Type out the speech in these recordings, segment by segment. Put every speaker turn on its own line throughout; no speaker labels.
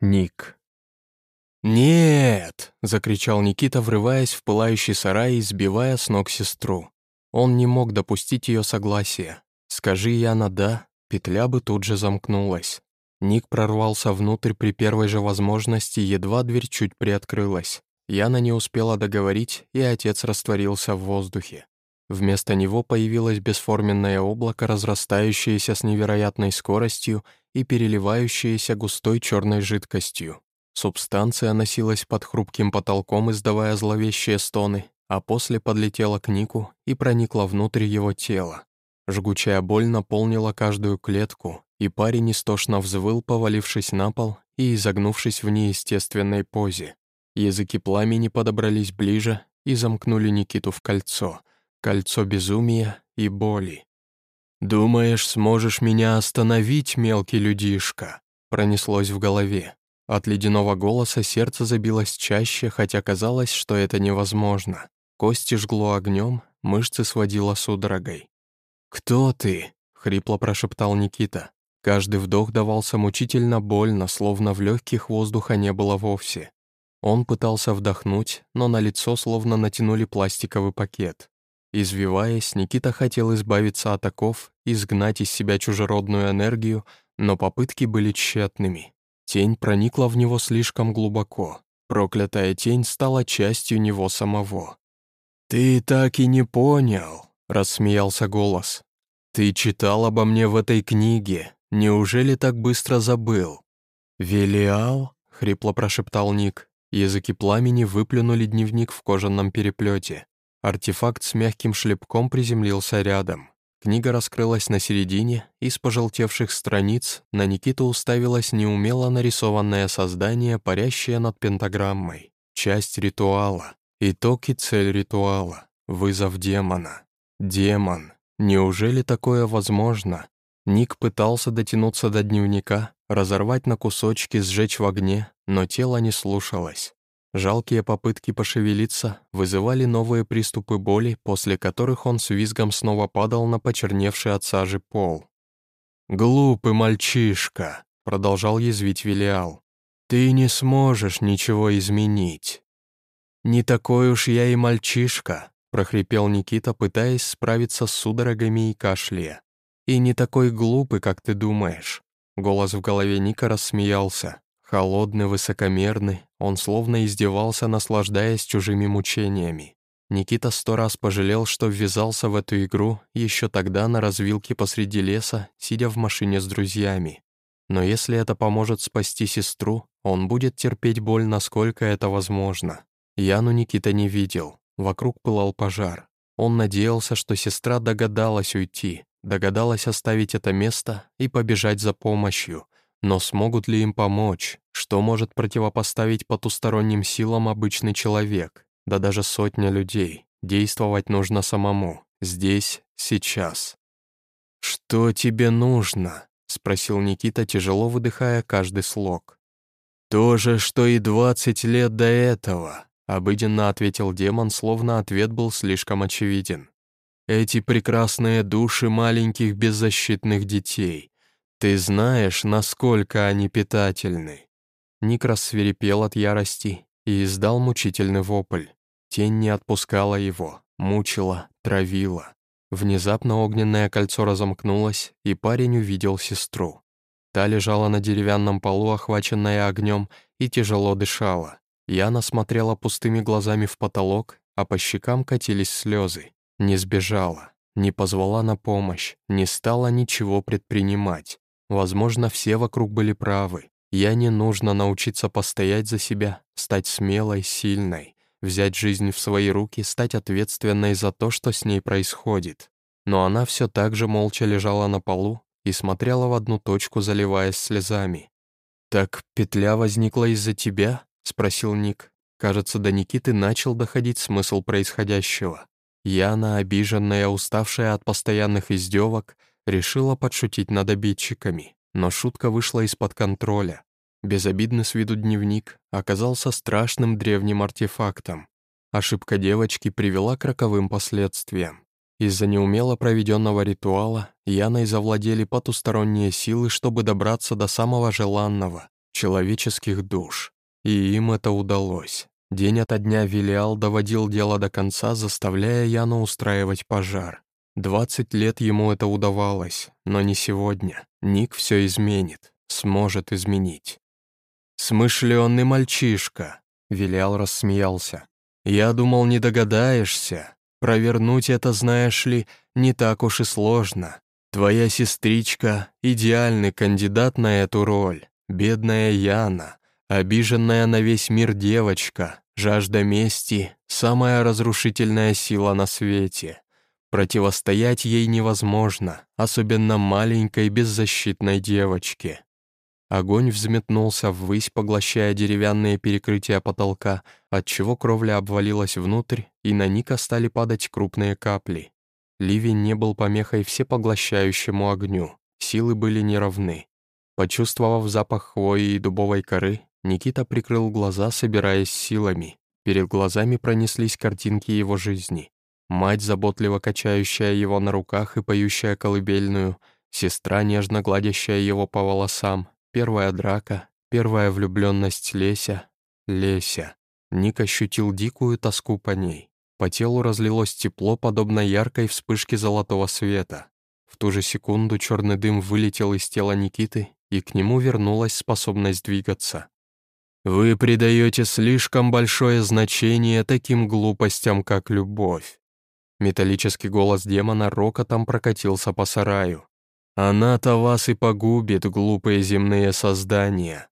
Ник. «Нет!» — закричал Никита, врываясь в пылающий сарай и сбивая с ног сестру. Он не мог допустить ее согласия. Скажи Яна «да», петля бы тут же замкнулась. Ник прорвался внутрь при первой же возможности, едва дверь чуть приоткрылась. Яна не успела договорить, и отец растворился в воздухе. Вместо него появилось бесформенное облако, разрастающееся с невероятной скоростью и переливающееся густой черной жидкостью. Субстанция носилась под хрупким потолком, издавая зловещие стоны, а после подлетела к Нику и проникла внутрь его тела. Жгучая боль наполнила каждую клетку, и парень истошно взвыл, повалившись на пол и изогнувшись в неестественной позе. Языки пламени подобрались ближе и замкнули Никиту в кольцо, кольцо безумия и боли. «Думаешь, сможешь меня остановить, мелкий людишка?» пронеслось в голове. От ледяного голоса сердце забилось чаще, хотя казалось, что это невозможно. Кости жгло огнем, мышцы сводило судорогой. «Кто ты?» — хрипло прошептал Никита. Каждый вдох давался мучительно больно, словно в легких воздуха не было вовсе. Он пытался вдохнуть, но на лицо словно натянули пластиковый пакет. Извиваясь, Никита хотел избавиться от оков, изгнать из себя чужеродную энергию, но попытки были тщетными. Тень проникла в него слишком глубоко. Проклятая тень стала частью него самого. «Ты так и не понял», — рассмеялся голос. «Ты читал обо мне в этой книге. Неужели так быстро забыл?» «Велиал?» — хрипло прошептал Ник. Языки пламени выплюнули дневник в кожаном переплете. Артефакт с мягким шлепком приземлился рядом. Книга раскрылась на середине, и с пожелтевших страниц на Никиту уставилось неумело нарисованное создание, парящее над пентаграммой. Часть ритуала. Итог и цель ритуала. Вызов демона. Демон. Неужели такое возможно? Ник пытался дотянуться до дневника, разорвать на кусочки, сжечь в огне, но тело не слушалось. Жалкие попытки пошевелиться вызывали новые приступы боли, после которых он с визгом снова падал на почерневший от сажи пол. «Глупый мальчишка», — продолжал язвить Велиал. «Ты не сможешь ничего изменить». «Не такой уж я и мальчишка», — прохрипел Никита, пытаясь справиться с судорогами и кашля. «И не такой глупый, как ты думаешь». Голос в голове Ника рассмеялся. Холодный, высокомерный, он словно издевался, наслаждаясь чужими мучениями. Никита сто раз пожалел, что ввязался в эту игру еще тогда на развилке посреди леса, сидя в машине с друзьями. Но если это поможет спасти сестру, он будет терпеть боль, насколько это возможно. Яну Никита не видел, вокруг пылал пожар. Он надеялся, что сестра догадалась уйти, догадалась оставить это место и побежать за помощью — но смогут ли им помочь? Что может противопоставить потусторонним силам обычный человек? Да даже сотня людей. Действовать нужно самому. Здесь, сейчас. «Что тебе нужно?» — спросил Никита, тяжело выдыхая каждый слог. «То же, что и двадцать лет до этого», — обыденно ответил демон, словно ответ был слишком очевиден. «Эти прекрасные души маленьких беззащитных детей, «Ты знаешь, насколько они питательны?» Ник рассверепел от ярости и издал мучительный вопль. Тень не отпускала его, мучила, травила. Внезапно огненное кольцо разомкнулось, и парень увидел сестру. Та лежала на деревянном полу, охваченная огнем, и тяжело дышала. Яна смотрела пустыми глазами в потолок, а по щекам катились слезы. Не сбежала, не позвала на помощь, не стала ничего предпринимать. Возможно, все вокруг были правы. Я не нужно научиться постоять за себя, стать смелой, сильной, взять жизнь в свои руки, стать ответственной за то, что с ней происходит. Но она все так же молча лежала на полу и смотрела в одну точку, заливаясь слезами. «Так петля возникла из-за тебя?» — спросил Ник. Кажется, до Никиты начал доходить смысл происходящего. Яна, обиженная, уставшая от постоянных издевок, Решила подшутить над обидчиками, но шутка вышла из-под контроля. Безобидный с виду дневник оказался страшным древним артефактом. Ошибка девочки привела к роковым последствиям. Из-за неумело проведенного ритуала Яной завладели потусторонние силы, чтобы добраться до самого желанного, человеческих душ. И им это удалось. День ото дня Вилиал доводил дело до конца, заставляя Яну устраивать пожар. Двадцать лет ему это удавалось, но не сегодня. Ник все изменит, сможет изменить. «Смышленный мальчишка», — Вилиал рассмеялся. «Я думал, не догадаешься. Провернуть это, знаешь ли, не так уж и сложно. Твоя сестричка — идеальный кандидат на эту роль. Бедная Яна, обиженная на весь мир девочка, жажда мести — самая разрушительная сила на свете. Противостоять ей невозможно, особенно маленькой беззащитной девочке. Огонь взметнулся ввысь, поглощая деревянные перекрытия потолка, отчего кровля обвалилась внутрь, и на Ника стали падать крупные капли. Ливень не был помехой всепоглощающему огню, силы были неравны. Почувствовав запах хвои и дубовой коры, Никита прикрыл глаза, собираясь силами. Перед глазами пронеслись картинки его жизни. Мать, заботливо качающая его на руках и поющая колыбельную, сестра, нежно гладящая его по волосам, Первая драка, первая влюбленность Леся. Леся. Ник ощутил дикую тоску по ней. По телу разлилось тепло, подобно яркой вспышке золотого света. В ту же секунду черный дым вылетел из тела Никиты, и к нему вернулась способность двигаться. «Вы придаете слишком большое значение таким глупостям, как любовь». Металлический голос демона рокотом прокатился по сараю. Она-то вас и погубит, глупые земные создания».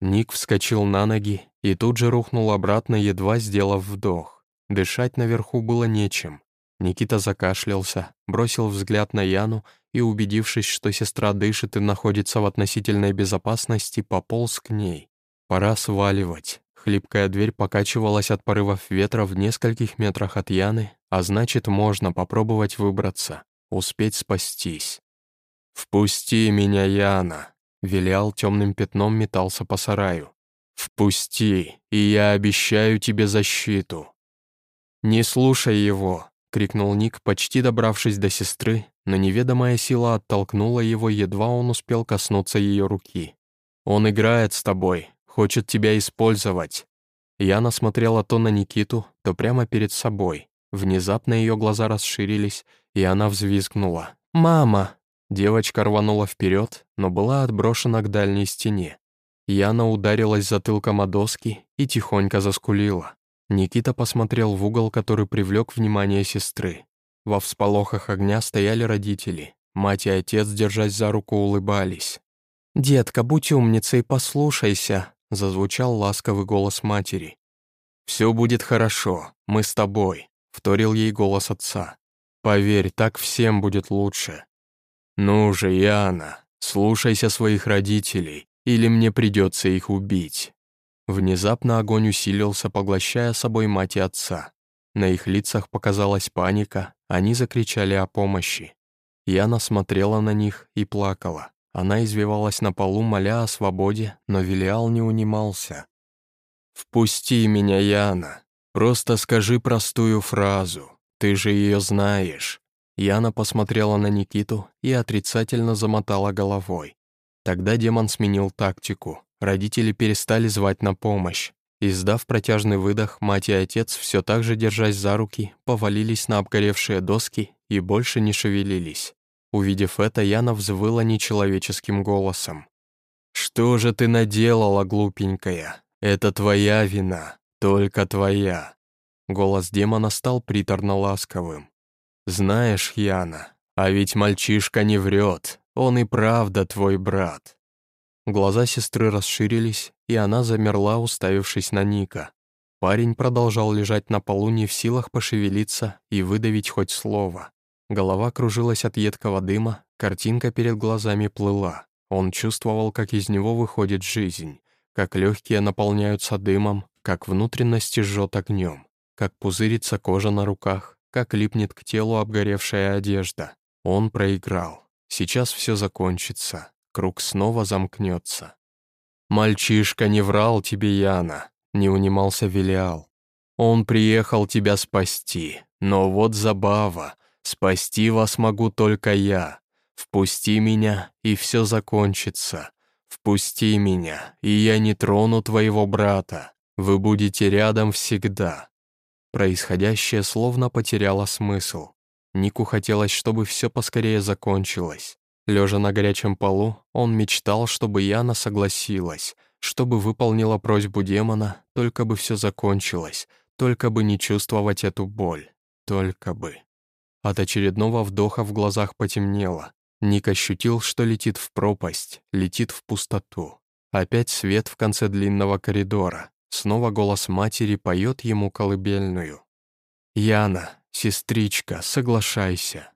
Ник вскочил на ноги и тут же рухнул обратно, едва сделав вдох. Дышать наверху было нечем. Никита закашлялся, бросил взгляд на Яну и, убедившись, что сестра дышит и находится в относительной безопасности, пополз к ней. Пора сваливать. Хлипкая дверь покачивалась от порывов ветра в нескольких метрах от Яны, а значит, можно попробовать выбраться, успеть спастись. «Впусти меня, Яна!» Вилял темным пятном метался по сараю. «Впусти, и я обещаю тебе защиту!» «Не слушай его!» — крикнул Ник, почти добравшись до сестры, но неведомая сила оттолкнула его, едва он успел коснуться ее руки. «Он играет с тобой, хочет тебя использовать!» Яна смотрела то на Никиту, то прямо перед собой. Внезапно ее глаза расширились, и она взвизгнула. «Мама!» Девочка рванула вперед, но была отброшена к дальней стене. Яна ударилась затылком о доски и тихонько заскулила. Никита посмотрел в угол, который привлек внимание сестры. Во всполохах огня стояли родители. Мать и отец, держась за руку, улыбались. «Детка, будь умницей, послушайся», — зазвучал ласковый голос матери. «Все будет хорошо, мы с тобой», — вторил ей голос отца. «Поверь, так всем будет лучше. «Ну же, Яна, слушайся своих родителей, или мне придется их убить». Внезапно огонь усилился, поглощая собой мать и отца. На их лицах показалась паника, они закричали о помощи. Яна смотрела на них и плакала. Она извивалась на полу, моля о свободе, но Велиал не унимался. «Впусти меня, Яна. Просто скажи простую фразу. Ты же ее знаешь. Яна посмотрела на Никиту и отрицательно замотала головой. Тогда демон сменил тактику. Родители перестали звать на помощь. Издав протяжный выдох, мать и отец, все так же держась за руки, повалились на обгоревшие доски и больше не шевелились. Увидев это, Яна взвыла нечеловеческим голосом. «Что же ты наделала, глупенькая? Это твоя вина, только твоя». Голос демона стал приторно-ласковым. «Знаешь, Яна, а ведь мальчишка не врет, он и правда твой брат». Глаза сестры расширились, и она замерла, уставившись на Ника. Парень продолжал лежать на полу не в силах пошевелиться и выдавить хоть слово. Голова кружилась от едкого дыма, картинка перед глазами плыла. Он чувствовал, как из него выходит жизнь, как легкие наполняются дымом, как внутренности жжет огнем, как пузырится кожа на руках, как липнет к телу обгоревшая одежда. Он проиграл. Сейчас все закончится. Круг снова замкнется. «Мальчишка не врал тебе, Яна», — не унимался Велиал. «Он приехал тебя спасти. Но вот забава. Спасти вас могу только я. Впусти меня, и все закончится. «Впусти меня, и я не трону твоего брата. Вы будете рядом всегда». Происходящее словно потеряло смысл. Нику хотелось, чтобы все поскорее закончилось. Лежа на горячем полу, он мечтал, чтобы Яна согласилась, чтобы выполнила просьбу демона, только бы все закончилось, только бы не чувствовать эту боль, только бы. От очередного вдоха в глазах потемнело. Ник ощутил, что летит в пропасть, летит в пустоту. Опять свет в конце длинного коридора. Снова голос матери поет ему колыбельную. «Яна, сестричка, соглашайся.